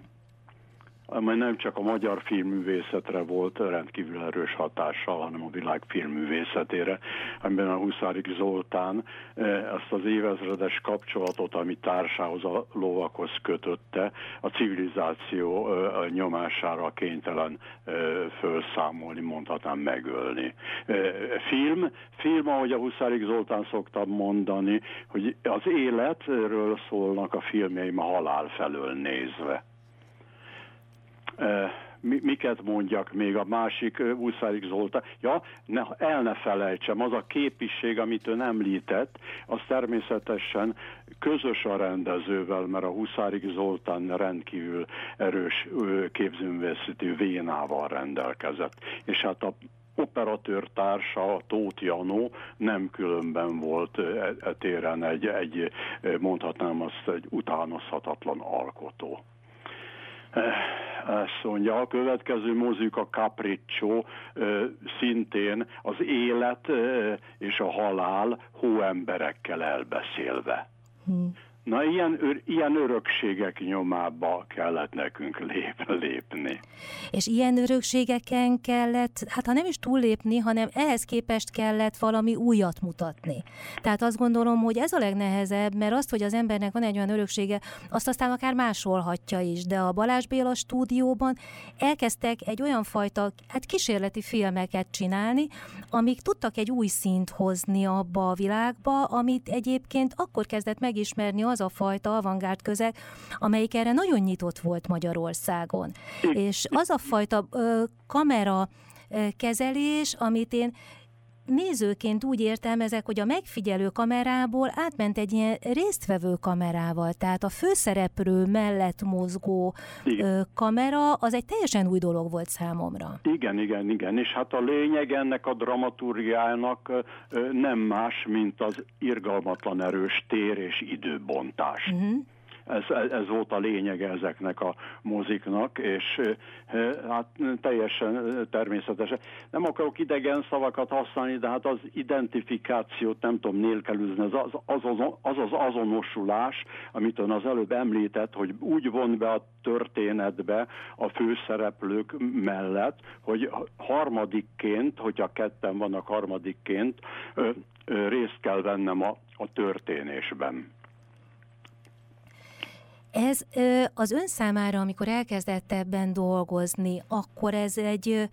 amely nem csak a magyar filmművészetre volt rendkívül erős hatással, hanem a világ filmművészetére, amiben a Huszárik Zoltán ezt az évezredes kapcsolatot, ami társához a lovakhoz kötötte, a civilizáció nyomására kénytelen felszámolni, mondhatnám megölni. Film, film, ahogy a Huszárik Zoltán szokta mondani, hogy az életről szólnak a filmjeim a halál felől nézve miket mondjak még a másik Úszárik Zoltán. Ja, ne, el ne felejtsem, az a képiség, amit ön említett, az természetesen közös a rendezővel, mert a Huszárik Zoltán rendkívül erős képzőművészeti vénával rendelkezett. És hát a operatőr társa, Tóth Janó nem különben volt e, e téren egy, egy, mondhatnám azt, egy utánozhatatlan alkotó. Ezt mondja, a következő mozik a Capriccio, szintén az élet és a halál hóemberekkel elbeszélve. Hmm. Na, ilyen, ilyen örökségek nyomába kellett nekünk lép, lépni. És ilyen örökségeken kellett, hát ha nem is túllépni, hanem ehhez képest kellett valami újat mutatni. Tehát azt gondolom, hogy ez a legnehezebb, mert azt, hogy az embernek van egy olyan öröksége, azt aztán akár másolhatja is, de a Balázs Béla stúdióban elkezdtek egy olyan fajta, hát kísérleti filmeket csinálni, amik tudtak egy új szint hozni abba a világba, amit egyébként akkor kezdett megismerni az az a fajta avantgárd közeg, amelyik erre nagyon nyitott volt Magyarországon. És az a fajta ö, kamera kezelés, amit én nézőként úgy értelmezek, hogy a megfigyelő kamerából átment egy ilyen résztvevő kamerával, tehát a főszereplő mellett mozgó igen. kamera, az egy teljesen új dolog volt számomra. Igen, igen, igen, és hát a lényeg ennek a dramaturgiának nem más, mint az irgalmatlan erős tér és időbontás. Uh-huh. Ez, ez volt a lényege ezeknek a moziknak, és hát teljesen természetesen. Nem akarok idegen szavakat használni, de hát az identifikációt nem tudom nélkülözni, az az, az, az, az azonosulás, amit ön az előbb említett, hogy úgy von be a történetbe a főszereplők mellett, hogy harmadikként, hogyha ketten vannak harmadikként, részt kell vennem a, a történésben. Ez az ön számára, amikor elkezdett ebben dolgozni, akkor ez egy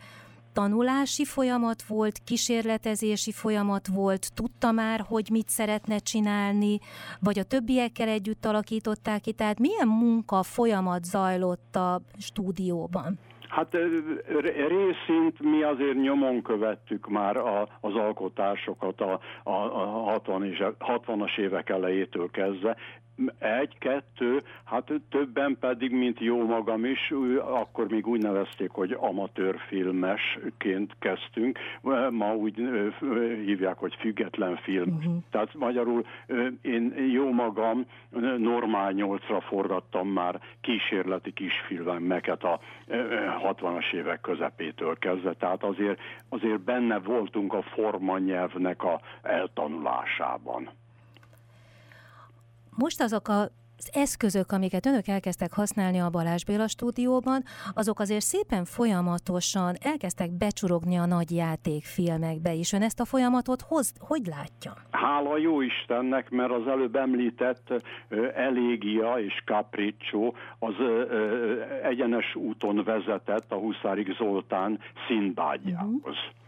tanulási folyamat volt, kísérletezési folyamat volt, tudta már, hogy mit szeretne csinálni, vagy a többiekkel együtt alakították ki, tehát milyen munka folyamat zajlott a stúdióban? Hát részint mi azért nyomon követtük már a, az alkotásokat a, a, a 60 és, 60-as évek elejétől kezdve, egy, kettő, hát többen pedig, mint jó magam is, akkor még úgy nevezték, hogy amatőrfilmesként kezdtünk, ma úgy hívják, hogy független film. Uh-huh. Tehát magyarul én jó magam normál nyolcra forgattam már kísérleti kisfilmeket a 60-as évek közepétől kezdve, tehát azért, azért benne voltunk a formanyelvnek a eltanulásában. Most azok a az eszközök, amiket önök elkezdtek használni a Balázs Béla stúdióban, azok azért szépen folyamatosan elkezdtek becsurogni a nagy játékfilmekbe is. Ön ezt a folyamatot hoz, hogy látja? Hála jó Istennek, mert az előbb említett Elégia és Capriccio az egyenes úton vezetett a Huszárik Zoltán színbágyjához. Uh-huh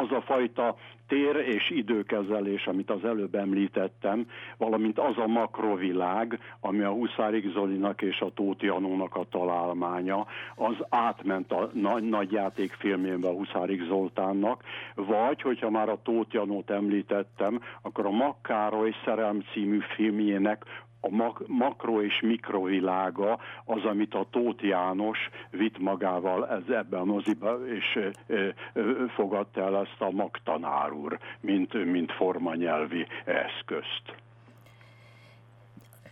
az a fajta tér és időkezelés, amit az előbb említettem, valamint az a makrovilág, ami a Huszárik Zolinak és a Tóti Anónak a találmánya, az átment a nagy, nagy játékfilmjébe a Huszárik Zoltánnak, vagy, hogyha már a Tóti Anót említettem, akkor a Makkároly szerelm című filmjének a mak- makro és mikrovilága az, amit a Tóth János vitt magával ez ebben a moziba, és ö, ö, fogadta el ezt a magtanár úr, mint, mint formanyelvi eszközt.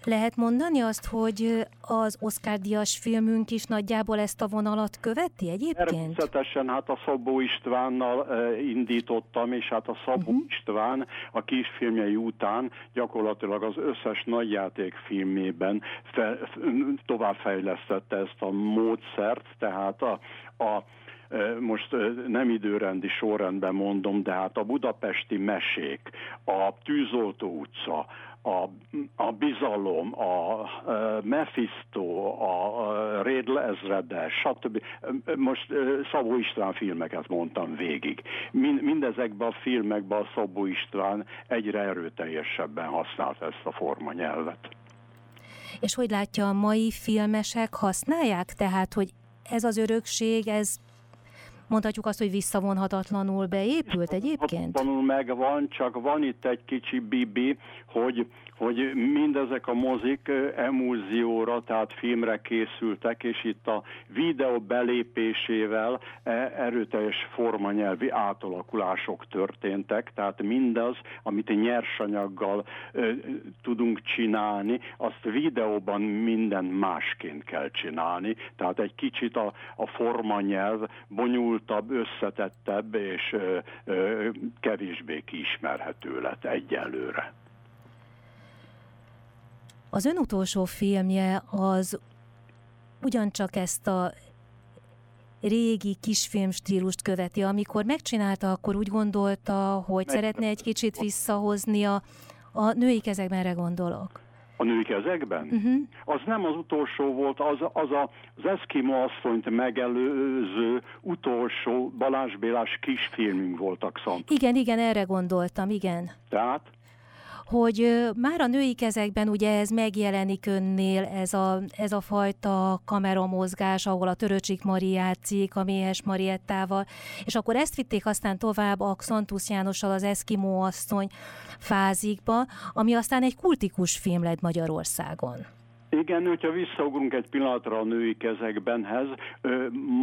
Lehet mondani azt, hogy az Oscar Díjas filmünk is nagyjából ezt a vonalat követi egyébként? Természetesen, hát a Szabó Istvánnal indítottam, és hát a Szabó uh-huh. István a kisfilmjei után gyakorlatilag az összes nagyjáték filmében fe, továbbfejlesztette ezt a módszert, tehát a, a most nem időrendi sorrendben mondom, de hát a budapesti mesék, a Tűzoltó utca, a, a bizalom, a, a Mephisto, a Rédl ezredes, stb. Most Szabó István filmeket mondtam végig. Mind, mindezekben a filmekben a Szabó István egyre erőteljesebben használt ezt a formanyelvet. És hogy látja, a mai filmesek használják? Tehát, hogy ez az örökség, ez mondhatjuk azt, hogy visszavonhatatlanul beépült egyébként? Visszavonhatatlanul megvan, csak van itt egy kicsi bibi, hogy hogy mindezek a mozik emulzióra, tehát filmre készültek, és itt a videó belépésével e, erőteljes formanyelvi átalakulások történtek, tehát mindaz, amit nyersanyaggal tudunk csinálni, azt videóban minden másként kell csinálni, tehát egy kicsit a, a formanyelv bonyolultabb, összetettebb és ö, ö, kevésbé kiismerhető lett egyelőre. Az ön utolsó filmje az ugyancsak ezt a régi kisfilm stílust követi. Amikor megcsinálta, akkor úgy gondolta, hogy Meg... szeretne egy kicsit visszahozni a, a női kezekben, erre gondolok. A női kezekben? Uh-huh. Az nem az utolsó volt, az, az a, az Eskimo asszonyt megelőző utolsó Balázs Bélás kisfilmünk voltak szont. Igen, igen, erre gondoltam, igen. Tehát? Hogy már a női kezekben ugye ez megjelenik önnél, ez a, ez a fajta kameramozgás, ahol a Töröcsik Mari játszik, a Méhes Mariettával, és akkor ezt vitték aztán tovább a Xantusz Jánossal az Eskimo asszony fázikba, ami aztán egy kultikus film lett Magyarországon. Igen, hogyha visszaugrunk egy pillanatra a női kezekbenhez,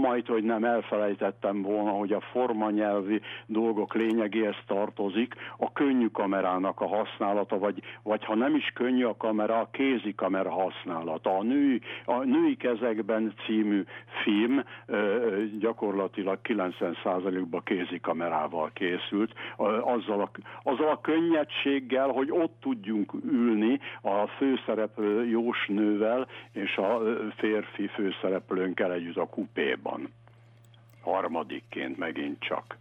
majd, hogy nem elfelejtettem volna, hogy a formanyelvi dolgok lényegéhez tartozik, a könnyű kamerának a használata, vagy, vagy ha nem is könnyű a kamera, a kézi kamera használata. A női, a női kezekben című film gyakorlatilag 90%-ban kézi kamerával készült, azzal a, azzal a könnyedséggel, hogy ott tudjunk ülni a főszereplő Jós nővel és a férfi főszereplőnkkel együtt a kupéban. Harmadikként megint csak.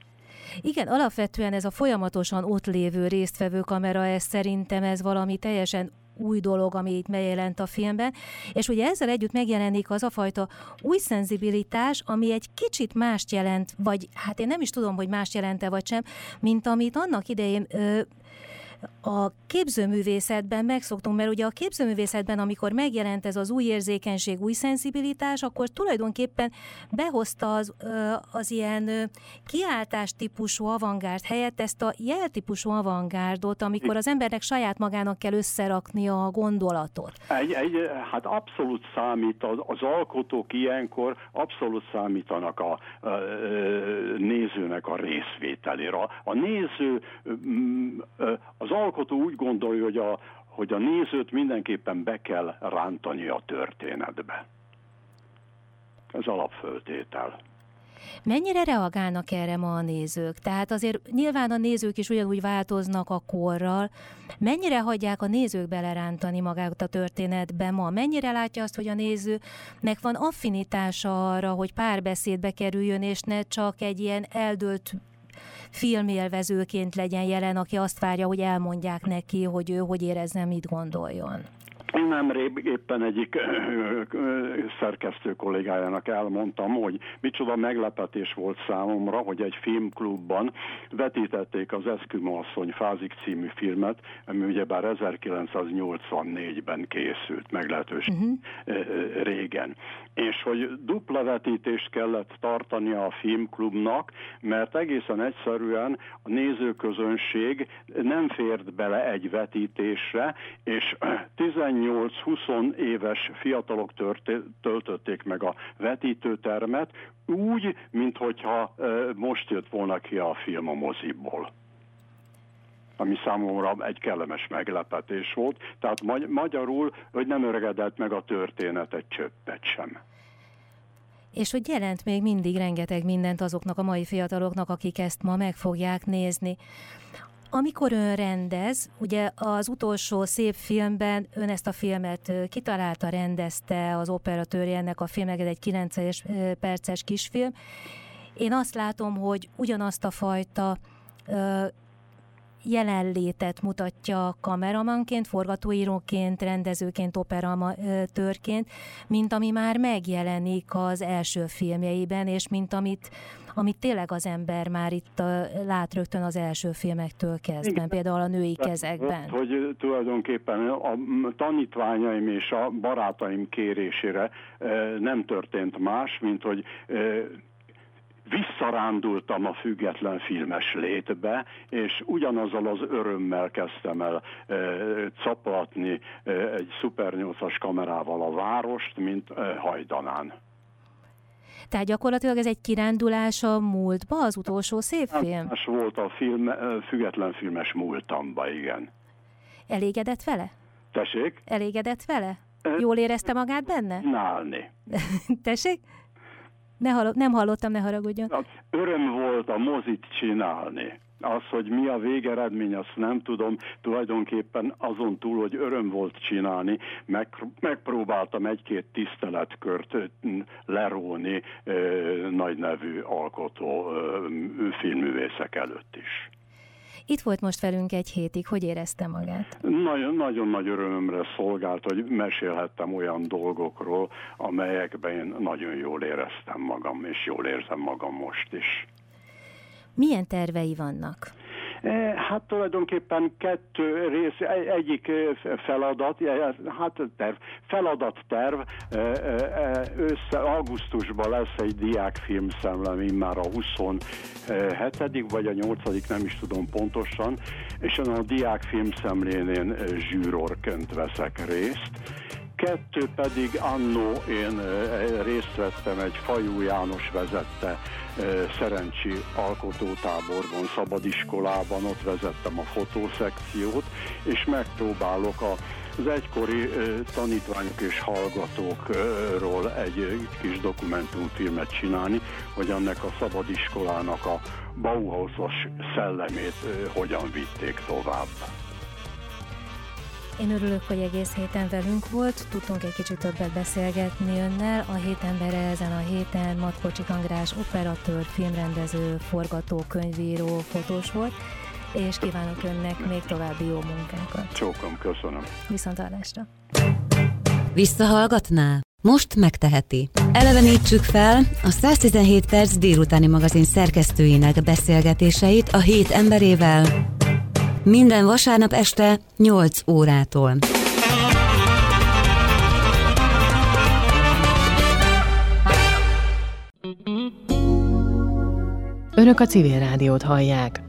Igen, alapvetően ez a folyamatosan ott lévő résztvevő kamera, ez szerintem ez valami teljesen új dolog, ami itt megjelent a filmben, és ugye ezzel együtt megjelenik az a fajta új szenzibilitás, ami egy kicsit mást jelent, vagy hát én nem is tudom, hogy más jelente vagy sem, mint amit annak idején ö, a képzőművészetben megszoktunk, mert ugye a képzőművészetben, amikor megjelent ez az új érzékenység, új szenzibilitás, akkor tulajdonképpen behozta az, az ilyen kiáltás típusú avangárd helyett ezt a jeltípusú avantgárdot, amikor az embernek saját magának kell összerakni a gondolatot. Egy, egy, hát abszolút számít, az, az alkotók ilyenkor abszolút számítanak a, a, a nézőnek a részvételére. A néző, az alkotó úgy gondolja, hogy a, hogy a nézőt mindenképpen be kell rántani a történetbe. Ez alapföltétel. Mennyire reagálnak erre ma a nézők? Tehát azért nyilván a nézők is ugyanúgy változnak a korral. Mennyire hagyják a nézők belerántani magát a történetbe ma? Mennyire látja azt, hogy a nézőnek van affinitása arra, hogy párbeszédbe kerüljön, és ne csak egy ilyen eldőlt filmélvezőként legyen jelen, aki azt várja, hogy elmondják neki, hogy ő hogy érezze, mit gondoljon. Nemrég éppen egyik szerkesztő kollégájának elmondtam, hogy micsoda meglepetés volt számomra, hogy egy filmklubban vetítették az Eszkimo asszony Fázik című filmet, ami ugyebár 1984-ben készült, meglehetős uh-huh. régen. És hogy dupla vetítést kellett tartania a filmklubnak, mert egészen egyszerűen a nézőközönség nem fért bele egy vetítésre, és [CLEARS THROAT] 18 18-20 éves fiatalok töltötték meg a vetítőtermet, úgy, minthogyha most jött volna ki a film a moziból ami számomra egy kellemes meglepetés volt. Tehát magy- magyarul, hogy nem öregedett meg a történet egy csöppet sem. És hogy jelent még mindig rengeteg mindent azoknak a mai fiataloknak, akik ezt ma meg fogják nézni. Amikor ön rendez, ugye az utolsó szép filmben ön ezt a filmet kitalálta, rendezte, az operatőri ennek a filmnek, ez egy 9 perces kisfilm. Én azt látom, hogy ugyanazt a fajta jelenlétet mutatja kameramanként, forgatóíróként, rendezőként, operatőrként, mint ami már megjelenik az első filmjeiben, és mint amit amit tényleg az ember már itt lát rögtön az első filmektől kezdve, például a női kezekben. Hogy tulajdonképpen a tanítványaim és a barátaim kérésére nem történt más, mint hogy visszarándultam a független filmes létbe, és ugyanazzal az örömmel kezdtem el e, caplatni e, egy Super 8-as kamerával a várost, mint e, hajdanán. Tehát gyakorlatilag ez egy kirándulás a múltba, az utolsó szép film? Ez volt a film, független filmes múltamba, igen. Elégedett vele? Tessék? Elégedett vele? Jól érezte magát benne? Nálni. [LAUGHS] Tessék? Ne hallott, nem hallottam, ne haragudjon. Öröm volt a mozit csinálni. Az, hogy mi a végeredmény, azt nem tudom. Tulajdonképpen azon túl, hogy öröm volt csinálni, meg, megpróbáltam egy-két tiszteletkört leróni nagy nevű alkotó filmművészek előtt is. Itt volt most velünk egy hétig, hogy érezte magát? Nagyon, nagyon nagy örömömre szolgált, hogy mesélhettem olyan dolgokról, amelyekben én nagyon jól éreztem magam, és jól érzem magam most is. Milyen tervei vannak? E, hát tulajdonképpen kettő rész, egyik e, feladat, hát terv, feladat terv, e, össze, augusztusban lesz egy diákfilm szemlem, már a 27. vagy a 8. nem is tudom pontosan, és a diákfilm szemlén én zsűrorként veszek részt kettő pedig annó én részt vettem egy Fajú János vezette Szerencsi alkotótáborban, szabadiskolában, ott vezettem a fotószekciót, és megpróbálok a az egykori tanítványok és hallgatókról egy kis dokumentumfilmet csinálni, hogy annak a szabadiskolának a Bauhausos szellemét hogyan vitték tovább. Én örülök, hogy egész héten velünk volt, tudtunk egy kicsit többet beszélgetni önnel. A hét embere ezen a héten Matkocsik András operatőr, filmrendező, forgató, könyvíró, fotós volt, és kívánok önnek még további jó munkákat. Csókom, köszönöm. Viszont hallásra. Visszahallgatná? Most megteheti. Elevenítsük fel a 117 perc délutáni magazin szerkesztőinek beszélgetéseit a hét emberével, Minden vasárnap este 8 órától. Önök a civil rádiót hallják.